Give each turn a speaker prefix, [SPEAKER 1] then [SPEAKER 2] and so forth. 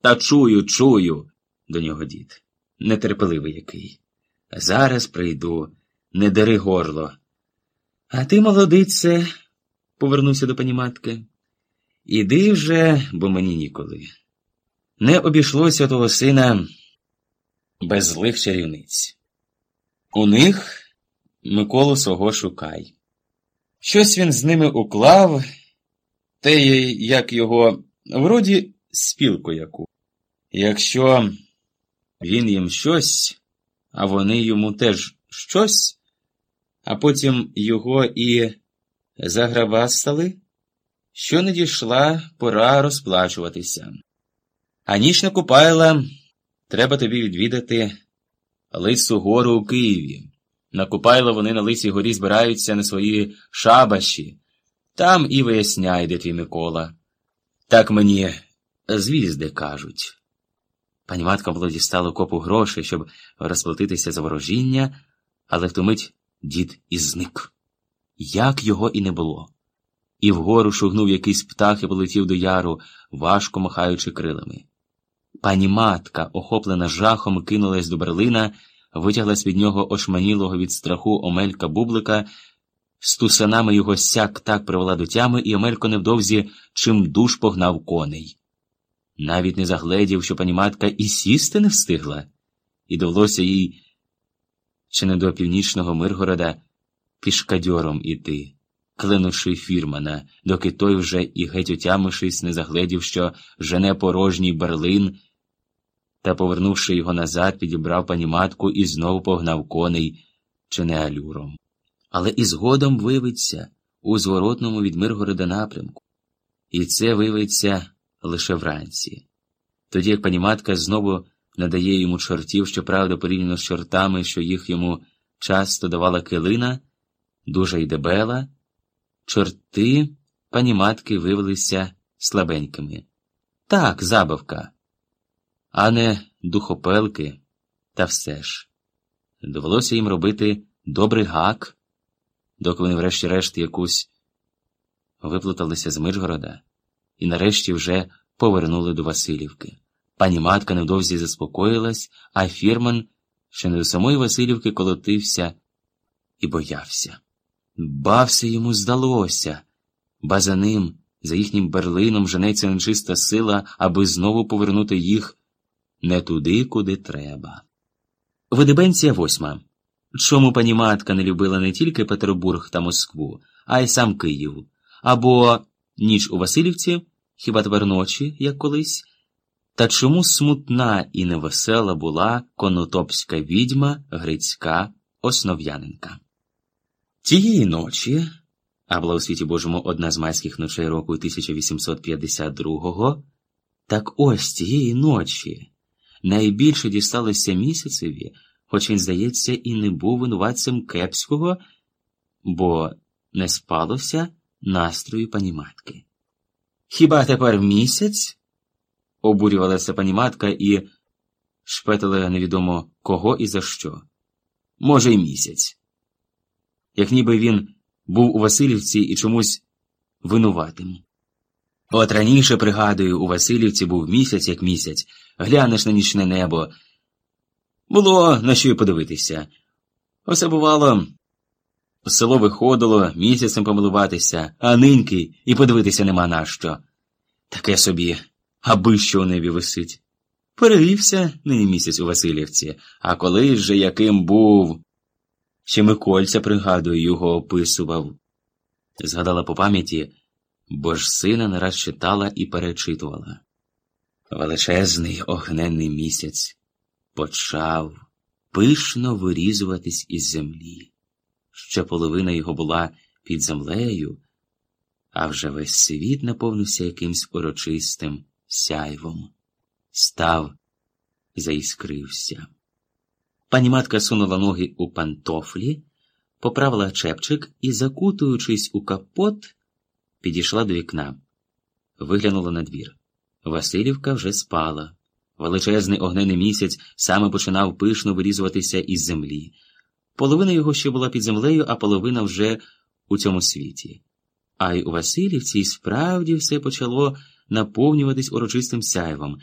[SPEAKER 1] Та чую, чую, до нього дід. Нетерпеливий який. Зараз прийду, не дери горло. А ти, молодице, повернувся до пані матки. Іди вже, бо мені ніколи. Не обійшлося того сина без злих чарівниць. У них Миколу свого шукай. Щось він з ними уклав, те, як його, вроді, спілку яку. Якщо він їм щось, а вони йому теж щось, а потім його і заграбастали, що не дійшла пора розплачуватися. А ніч купайла, треба тобі відвідати Лису гору у Києві. На Купайло вони на Лисій горі збираються на свої шабаші. Там і виясняй, де твій Микола. Так мені звізди кажуть. Пані матка було дістала копу грошей, щоб розплатитися за ворожіння, але в ту мить дід і зник. Як його і не було. І вгору шугнув якийсь птах і полетів до яру, важко махаючи крилами. Пані матка, охоплена жахом, кинулась до берлина, витягла з під нього ошманілого від страху Омелька бублика, з тусанами його сяк так привела до тями, і Омелько невдовзі чим душ погнав коней. Навіть не загледів, що пані матка і сісти не встигла, і довелося їй чи не до північного Миргорода пішкадьором іти, клинувши фірмана, доки той вже і геть отямившись, не загледів, що жене порожній берлин, та, повернувши його назад, підібрав пані матку і знову погнав коней, чи не алюром. Але і згодом виявиться у зворотному від Миргорода напрямку. І це виявиться лише вранці. Тоді як пані матка знову надає йому чортів, щоправда, порівняно з чортами, що їх йому часто давала килина, дуже й дебела, чорти пані матки виявилися слабенькими. Так, забавка, а не духопелки, та все ж. Довелося їм робити добрий гак, доки вони, врешті-решт, якусь виплуталися з Миргорода і нарешті вже повернули до Васильівки. Пані матка невдовзі заспокоїлась, а фірман, що не до самої Васильівки, колотився і боявся. Ба все йому здалося, ба за ним, за їхнім берлином, женеться нечиста сила, аби знову повернути їх не туди, куди треба. Видибенція восьма. Чому пані матка не любила не тільки Петербург та Москву, а й сам Київ, або ніч у Васильівці, хіба тепер ночі, як колись? Та чому смутна і невесела була конотопська відьма Грицька Основ'яненка? Тієї ночі, а була у світі Божому одна з майських ночей року 1852-го, так ось тієї ночі найбільше дісталося місяцеві, хоч він, здається, і не був винуватцем кепського, бо не спалося настрою пані матки. Хіба тепер місяць? обурювалася пані матка і шпетила невідомо кого і за що. Може, й місяць. Як ніби він був у Васильівці і чомусь винуватим. От раніше, пригадую, у Васильівці був місяць як місяць, глянеш на нічне небо. Було на що й подивитися. Оце бувало, село виходило місяцем помилуватися, а ниньки і подивитися нема на що. Таке собі, аби що у небі висить. Перевівся нині місяць у Васильівці, а коли же яким був. Ще Микольця, пригадую, його описував. Згадала по пам'яті, бо ж сина не раз читала і перечитувала. Величезний огненний місяць почав пишно вирізуватись із землі. Ще половина його була під землею, а вже весь світ наповнився якимсь урочистим сяйвом. Став, заіскрився. Пані матка сунула ноги у пантофлі, поправила чепчик і, закутуючись у капот, підійшла до вікна, виглянула на двір. Васильівка вже спала. Величезний огнений місяць саме починав пишно вирізуватися із землі. Половина його ще була під землею, а половина вже у цьому світі. А й у Васильівці справді все почало наповнюватись урочистим сяйвом.